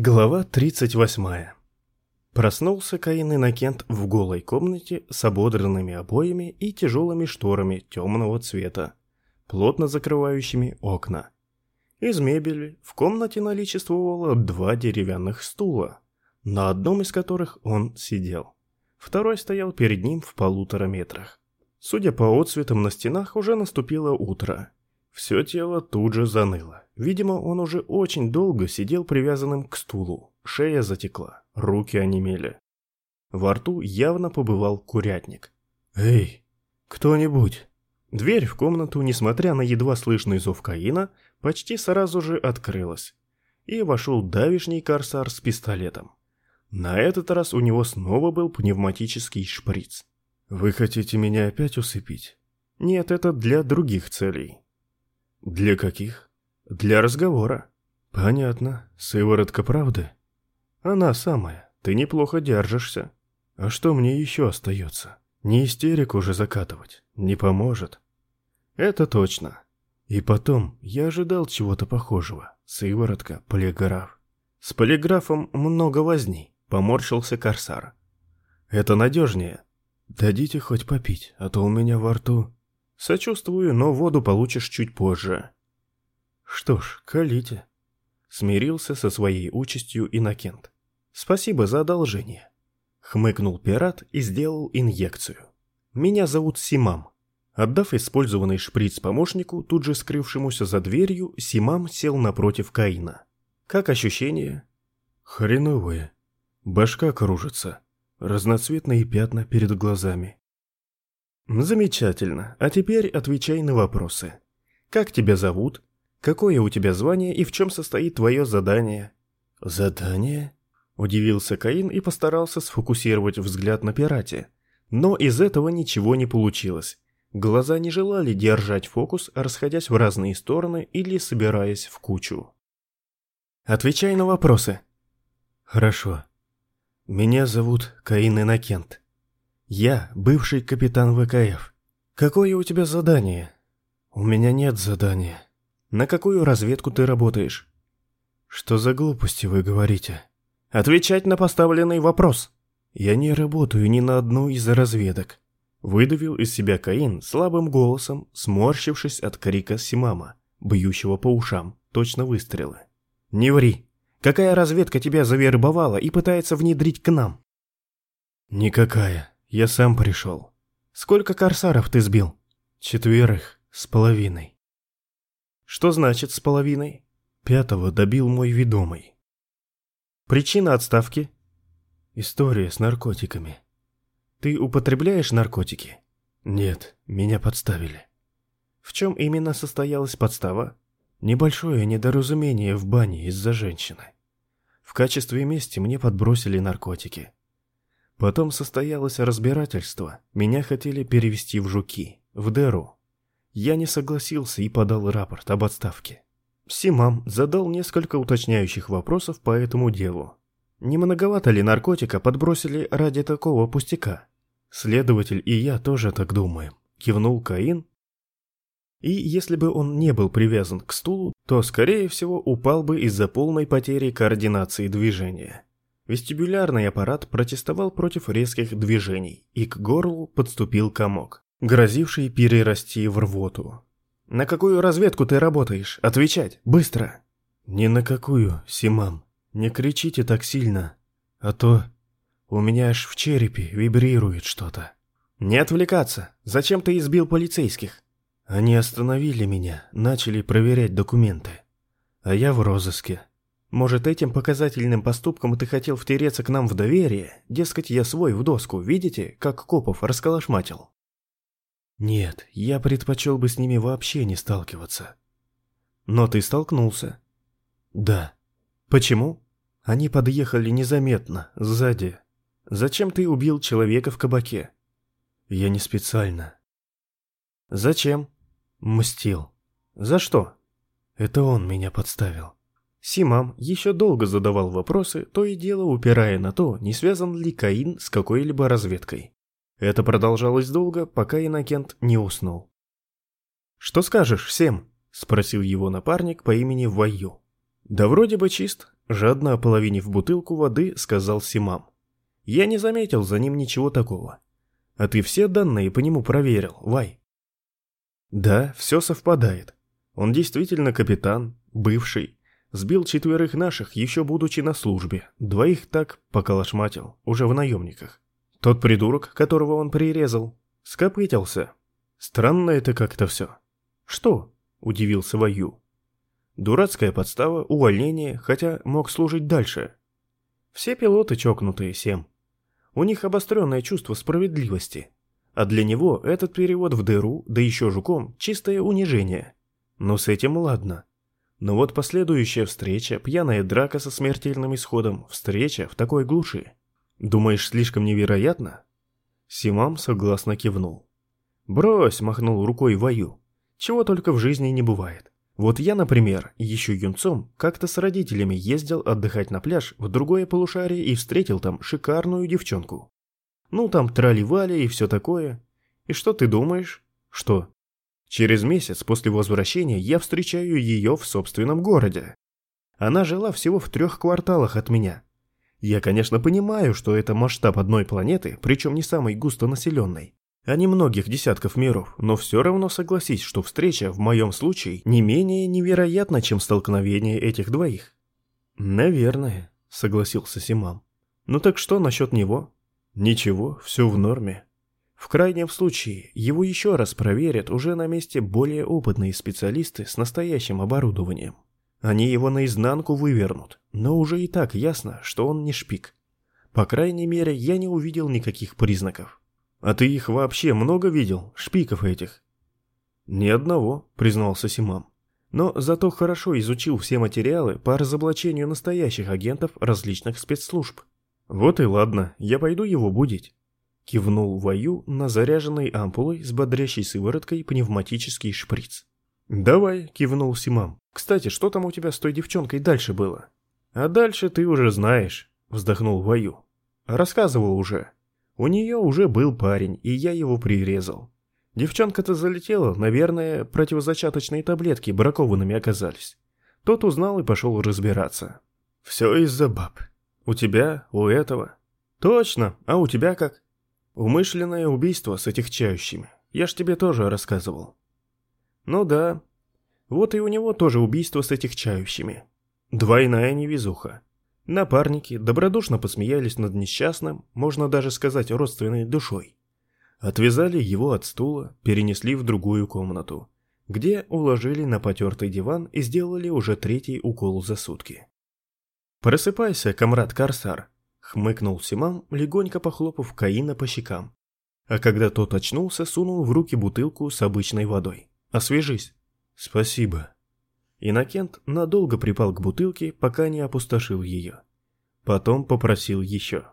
Глава 38. Проснулся Каин Иннокент в голой комнате с ободранными обоями и тяжелыми шторами темного цвета, плотно закрывающими окна. Из мебели в комнате наличествовало два деревянных стула, на одном из которых он сидел. Второй стоял перед ним в полутора метрах. Судя по отцветам на стенах, уже наступило утро. Все тело тут же заныло. Видимо, он уже очень долго сидел привязанным к стулу. Шея затекла, руки онемели. Во рту явно побывал курятник. «Эй, кто-нибудь!» Дверь в комнату, несмотря на едва слышный зов Каина, почти сразу же открылась. И вошел давишний корсар с пистолетом. На этот раз у него снова был пневматический шприц. «Вы хотите меня опять усыпить?» «Нет, это для других целей. Для каких? Для разговора. Понятно. Сыворотка правды? Она самая. Ты неплохо держишься. А что мне еще остается? Не истерику уже закатывать. Не поможет. Это точно. И потом, я ожидал чего-то похожего. Сыворотка, полиграф. С полиграфом много возни, поморщился Корсар. Это надежнее. Дадите хоть попить, а то у меня во рту... Сочувствую, но воду получишь чуть позже. Что ж, колите. Смирился со своей участью Иннокент. Спасибо за одолжение. Хмыкнул пират и сделал инъекцию. Меня зовут Симам. Отдав использованный шприц помощнику, тут же скрывшемуся за дверью, Симам сел напротив Каина. Как ощущение? Хреновое. Башка кружится. Разноцветные пятна перед глазами. Замечательно. А теперь отвечай на вопросы. Как тебя зовут? Какое у тебя звание и в чем состоит твое задание? Задание? Удивился Каин и постарался сфокусировать взгляд на пирате. Но из этого ничего не получилось. Глаза не желали держать фокус, расходясь в разные стороны или собираясь в кучу. Отвечай на вопросы. Хорошо. Меня зовут Каин Иннокент. Я бывший капитан ВКФ. Какое у тебя задание? У меня нет задания. На какую разведку ты работаешь? Что за глупости вы говорите? Отвечать на поставленный вопрос. Я не работаю ни на одну из разведок. Выдавил из себя Каин слабым голосом, сморщившись от крика Симама, бьющего по ушам, точно выстрелы. Не ври. Какая разведка тебя завербовала и пытается внедрить к нам? Никакая. Я сам пришел. Сколько корсаров ты сбил? Четверых с половиной. Что значит с половиной? Пятого добил мой ведомый. Причина отставки? История с наркотиками. Ты употребляешь наркотики? Нет, меня подставили. В чем именно состоялась подстава? Небольшое недоразумение в бане из-за женщины. В качестве мести мне подбросили наркотики. Потом состоялось разбирательство. Меня хотели перевести в Жуки, в Деру. Я не согласился и подал рапорт об отставке. Симам задал несколько уточняющих вопросов по этому делу. Не многовато ли наркотика подбросили ради такого пустяка? Следователь и я тоже так думаем. Кивнул Каин. И если бы он не был привязан к стулу, то, скорее всего, упал бы из-за полной потери координации движения. Вестибулярный аппарат протестовал против резких движений, и к горлу подступил комок, грозивший перерасти в рвоту. «На какую разведку ты работаешь? Отвечать! Быстро!» «Ни на какую, Симам. Не кричите так сильно, а то у меня аж в черепе вибрирует что-то». «Не отвлекаться! Зачем ты избил полицейских?» Они остановили меня, начали проверять документы. А я в розыске. Может, этим показательным поступком ты хотел втереться к нам в доверие? Дескать, я свой в доску, видите, как Копов расколошматил? Нет, я предпочел бы с ними вообще не сталкиваться. Но ты столкнулся? Да. Почему? Они подъехали незаметно, сзади. Зачем ты убил человека в кабаке? Я не специально. Зачем? Мстил. За что? Это он меня подставил. Симам еще долго задавал вопросы, то и дело упирая на то, не связан ли Каин с какой-либо разведкой. Это продолжалось долго, пока Иннокент не уснул. «Что скажешь всем?» – спросил его напарник по имени Ваю. «Да вроде бы чист. Жадно ополовинив бутылку воды, сказал Симам. Я не заметил за ним ничего такого. А ты все данные по нему проверил, Вай? Да, все совпадает. Он действительно капитан, бывший. Сбил четверых наших, еще будучи на службе. Двоих так поколошматил, уже в наемниках. Тот придурок, которого он прирезал, скопытился. Странно это как-то все. Что? Удивился Ваю. Дурацкая подстава, увольнение, хотя мог служить дальше. Все пилоты чокнутые, Сем. У них обостренное чувство справедливости. А для него этот перевод в дыру, да еще жуком, чистое унижение. Но с этим ладно. Но вот последующая встреча, пьяная драка со смертельным исходом, встреча в такой глуши. Думаешь, слишком невероятно? Симам согласно кивнул. «Брось!» – махнул рукой Ваю. «Чего только в жизни не бывает. Вот я, например, еще юнцом, как-то с родителями ездил отдыхать на пляж в другое полушарие и встретил там шикарную девчонку. Ну, там трали-вали и все такое. И что ты думаешь? Что? Через месяц после возвращения я встречаю ее в собственном городе. Она жила всего в трех кварталах от меня. Я, конечно, понимаю, что это масштаб одной планеты, причем не самой густонаселенной а не многих десятков миров, но все равно согласись, что встреча в моем случае не менее невероятна, чем столкновение этих двоих. Наверное, согласился Симам. Ну так что насчет него? Ничего, все в норме. В крайнем случае, его еще раз проверят уже на месте более опытные специалисты с настоящим оборудованием. Они его наизнанку вывернут, но уже и так ясно, что он не шпик. По крайней мере, я не увидел никаких признаков. А ты их вообще много видел, шпиков этих? Ни одного, признался Симам. Но зато хорошо изучил все материалы по разоблачению настоящих агентов различных спецслужб. Вот и ладно, я пойду его будить. Кивнул Ваю на заряженной ампулой с бодрящей сывороткой пневматический шприц. «Давай», — кивнул Симам. «Кстати, что там у тебя с той девчонкой дальше было?» «А дальше ты уже знаешь», — вздохнул Ваю. «Рассказывал уже. У нее уже был парень, и я его прирезал. Девчонка-то залетела, наверное, противозачаточные таблетки бракованными оказались. Тот узнал и пошел разбираться. Все из-за баб. У тебя, у этого. Точно, а у тебя как? Умышленное убийство с отягчающими. Я ж тебе тоже рассказывал. Ну да. Вот и у него тоже убийство с отягчающими. Двойная невезуха. Напарники добродушно посмеялись над несчастным, можно даже сказать родственной душой. Отвязали его от стула, перенесли в другую комнату, где уложили на потертый диван и сделали уже третий укол за сутки. «Просыпайся, комрад Корсар», — хмыкнул Симам, легонько похлопав Каина по щекам. А когда тот очнулся, сунул в руки бутылку с обычной водой. «Освежись». «Спасибо», Иннокент надолго припал к бутылке, пока не опустошил ее. Потом попросил еще.